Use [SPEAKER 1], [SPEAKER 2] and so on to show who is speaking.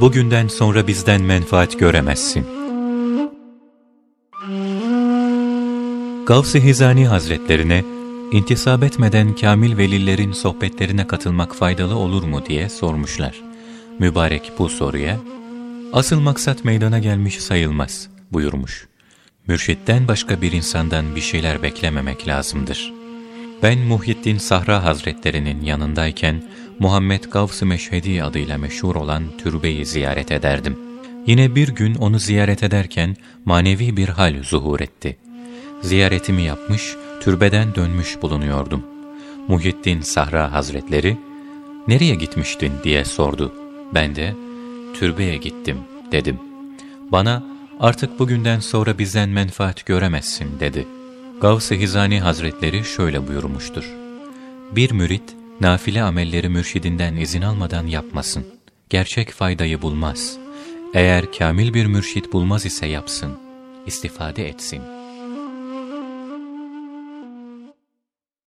[SPEAKER 1] bugünden sonra bizden menfaat göremezsin. Gavs-ı Hizani Hazretlerine, intisap etmeden kamil velilerin sohbetlerine katılmak faydalı olur mu diye sormuşlar. Mübarek bu soruya, asıl maksat meydana gelmiş sayılmaz buyurmuş. Mürşitten başka bir insandan bir şeyler beklememek lazımdır. Ben Muhyiddin Sahra Hazretlerinin yanındayken Muhammed Gavs-ı Meşhedi adıyla meşhur olan türbeyi ziyaret ederdim. Yine bir gün onu ziyaret ederken manevi bir hal zuhur etti. Ziyaretimi yapmış, türbeden dönmüş bulunuyordum. Muhyiddin Sahra Hazretleri, ''Nereye gitmiştin?'' diye sordu. Ben de, ''Türbeye gittim.'' dedim. Bana, ''Artık bugünden sonra bizden menfaat göremezsin.'' dedi. Gavs-ı Hizani Hazretleri şöyle buyurmuştur. Bir mürit, nafile amelleri mürşidinden izin almadan yapmasın. Gerçek faydayı bulmaz. Eğer kamil bir mürşit bulmaz ise yapsın, istifade etsin.''